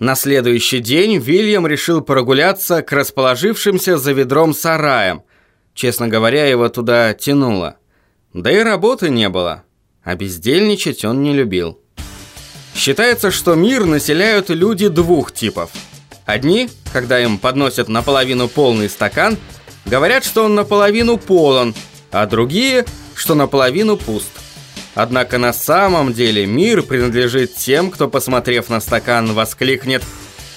На следующий день Вильям решил прогуляться к расположившимся за ведром сараям. Честно говоря, его туда тянуло. Да и работы не было, а бездельничать он не любил. Считается, что мир населяют люди двух типов. Одни, когда им подносят наполовину полный стакан, говорят, что он наполовину полон, а другие, что наполовину пуст. Однако на самом деле мир принадлежит тем, кто, посмотрев на стакан, воскликнет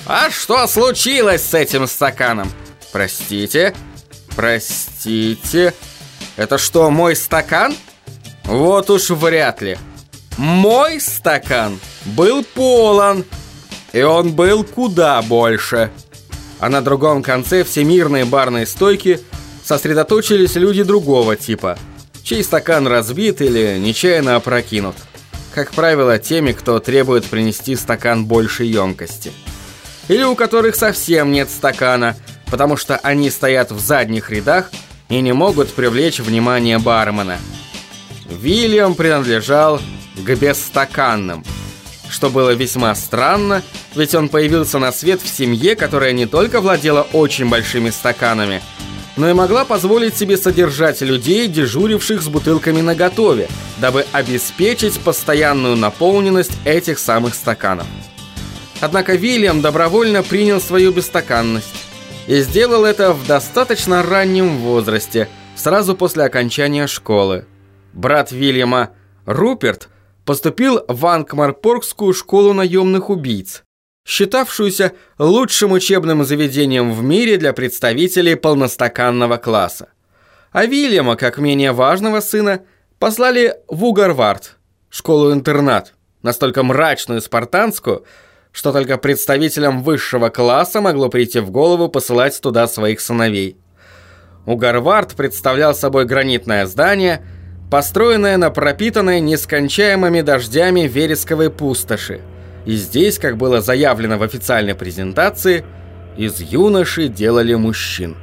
«А что случилось с этим стаканом? Простите? Простите? Это что, мой стакан? Вот уж вряд ли. Мой стакан был полон, и он был куда больше. А на другом конце всемирной барной стойки сосредоточились люди другого типа, чей стакан разбит или нечаянно опрокинут. Как правило, теми, кто требует принести стакан большей емкости. Или у которых совсем нет стакана, потому что они стоят в задних рядах и не могут привлечь внимание бармена. Вильям принадлежал к бесстаканным – что было весьма странно, ведь он появился на свет в семье, которая не только владела очень большими стаканами, но и могла позволить себе содержать людей, дежуривших с бутылками наготове, дабы обеспечить постоянную наполненность этих самых стаканов. Однако Вильям добровольно принял свою бесстаканность и сделал это в достаточно раннем возрасте, сразу после окончания школы. Брат Вильяма, Руперт, поступил в Анкмарпоргскую школу наемных убийц, считавшуюся лучшим учебным заведением в мире для представителей полностаканного класса. А Вильяма, как менее важного сына, послали в Угарвард, школу-интернат, настолько мрачную и спартанскую, что только представителям высшего класса могло прийти в голову посылать туда своих сыновей. Угарвард представлял собой гранитное здание – построенная на пропитанной нескончаемыми дождями вересковой пустоши. И здесь, как было заявлено в официальной презентации, из юноши делали мужчин.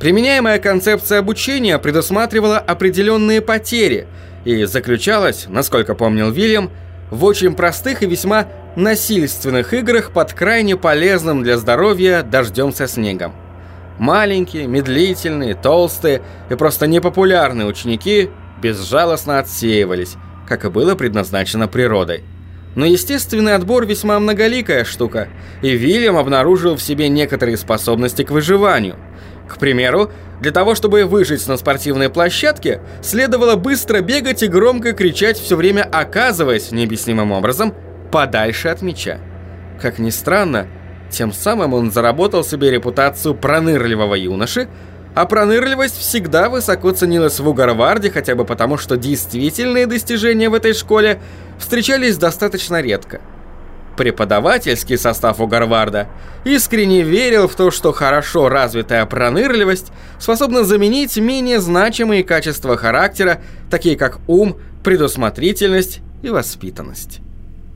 Применяемая концепция обучения предусматривала определенные потери и заключалась, насколько помнил Вильям, в очень простых и весьма насильственных играх под крайне полезным для здоровья дождем со снегом. Маленькие, медлительные, толстые и просто непопулярные ученики безжалостно отсеивались, как и было предназначено природой. Но естественный отбор весьма многоликая штука, и Вильям обнаружил в себе некоторые способности к выживанию. К примеру, для того, чтобы выжить на спортивной площадке, следовало быстро бегать и громко кричать все время оказываясь необъяснимым образом подальше от мяча. Как ни странно, тем самым он заработал себе репутацию пронырливого юноши, а пронырливость всегда высоко ценилась в Угарварде, хотя бы потому, что действительные достижения в этой школе встречались достаточно редко. Преподавательский состав Угарварда искренне верил в то, что хорошо развитая пронырливость способна заменить менее значимые качества характера, такие как ум, предусмотрительность и воспитанность.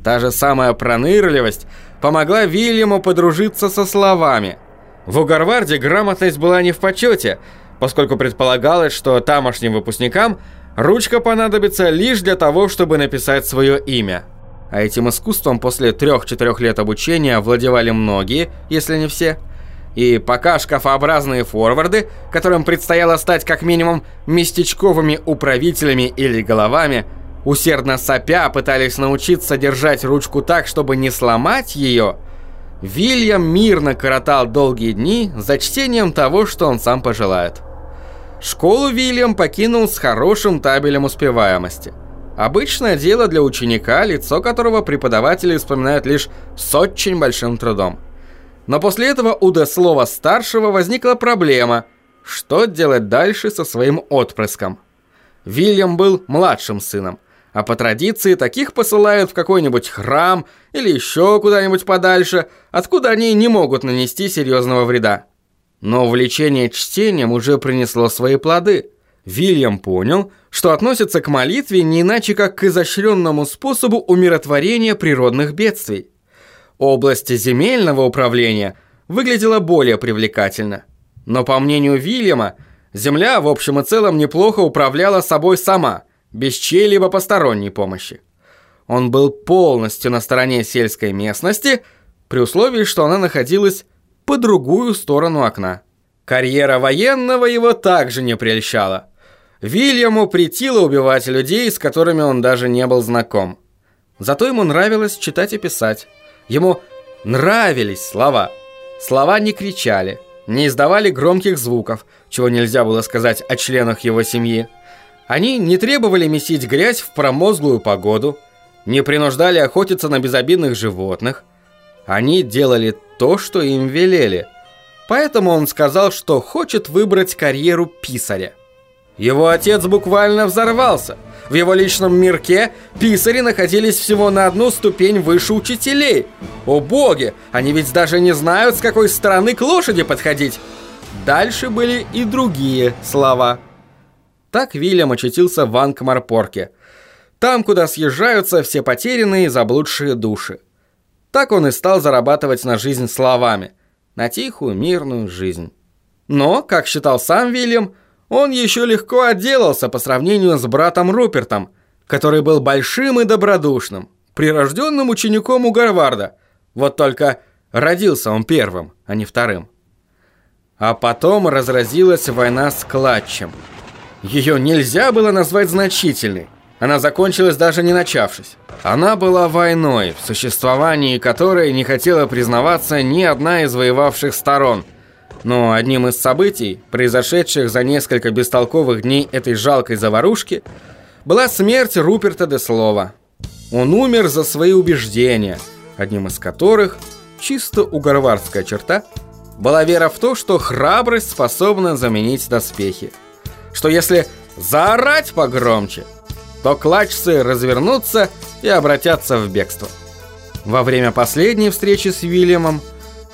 Та же самая пронырливость помогла Вильяму подружиться со словами – в Угарварде грамотность была не в почете, поскольку предполагалось, что тамошним выпускникам ручка понадобится лишь для того, чтобы написать свое имя. А этим искусством после трех-четырех лет обучения владевали многие, если не все. И пока шкафообразные форварды, которым предстояло стать как минимум местечковыми управителями или головами, усердно сопя пытались научиться держать ручку так, чтобы не сломать ее – Вильям мирно коротал долгие дни за чтением того, что он сам пожелает. Школу Вильям покинул с хорошим табелем успеваемости. Обычное дело для ученика, лицо которого преподаватели вспоминают лишь с очень большим трудом. Но после этого у Деслова старшего возникла проблема, что делать дальше со своим отпрыском. Вильям был младшим сыном, а по традиции таких посылают в какой-нибудь храм или еще куда-нибудь подальше, откуда они не могут нанести серьезного вреда. Но увлечение чтением уже принесло свои плоды. Вильям понял, что относится к молитве не иначе, как к изощренному способу умиротворения природных бедствий. Область земельного управления выглядела более привлекательно. Но по мнению Вильяма, земля в общем и целом неплохо управляла собой сама – без чьей-либо посторонней помощи. Он был полностью на стороне сельской местности, при условии, что она находилась по другую сторону окна. Карьера военного его также не прельщала. Вильяму притило убивать людей, с которыми он даже не был знаком. Зато ему нравилось читать и писать. Ему нравились слова. Слова не кричали, не издавали громких звуков, чего нельзя было сказать о членах его семьи. Они не требовали месить грязь в промозглую погоду, не принуждали охотиться на безобидных животных. Они делали то, что им велели. Поэтому он сказал, что хочет выбрать карьеру писаря. Его отец буквально взорвался. В его личном мирке писари находились всего на одну ступень выше учителей. О боги, они ведь даже не знают, с какой стороны к лошади подходить. Дальше были и другие слова. Так Вильям очутился в Анкмарпорке. Там, куда съезжаются все потерянные и заблудшие души. Так он и стал зарабатывать на жизнь словами. На тихую, мирную жизнь. Но, как считал сам Вильям, он еще легко отделался по сравнению с братом Рупертом, который был большим и добродушным, прирожденным учеником у Гарварда. Вот только родился он первым, а не вторым. А потом разразилась война с Клатчем. Ее нельзя было назвать значительной. Она закончилась даже не начавшись. Она была войной, в существовании которой не хотела признаваться ни одна из воевавших сторон – но одним из событий, произошедших за несколько бестолковых дней этой жалкой заварушки, была смерть Руперта де Слова. Он умер за свои убеждения, одним из которых, чисто угорвардская черта, была вера в то, что храбрость способна заменить доспехи. Что если заорать погромче, то клачцы развернутся и обратятся в бегство. Во время последней встречи с Уильямом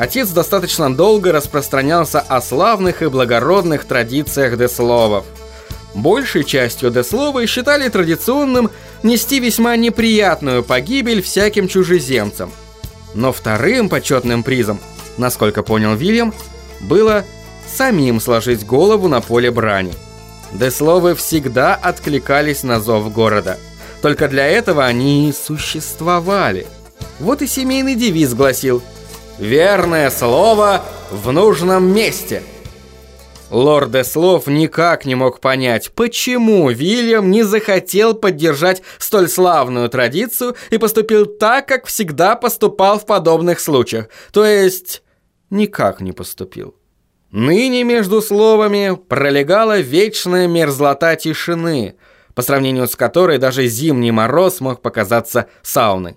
Отец достаточно долго распространялся о славных и благородных традициях десловов. Большей частью десловы считали традиционным нести весьма неприятную погибель всяким чужеземцам. Но вторым почетным призом, насколько понял Вильям, было самим сложить голову на поле брани. Десловы всегда откликались на зов города. Только для этого они существовали. Вот и семейный девиз гласил – Верное слово в нужном месте. Лорд Эслов никак не мог понять, почему Вильям не захотел поддержать столь славную традицию и поступил так, как всегда поступал в подобных случаях. То есть, никак не поступил. Ныне между словами пролегала вечная мерзлота тишины, по сравнению с которой даже зимний мороз мог показаться сауной.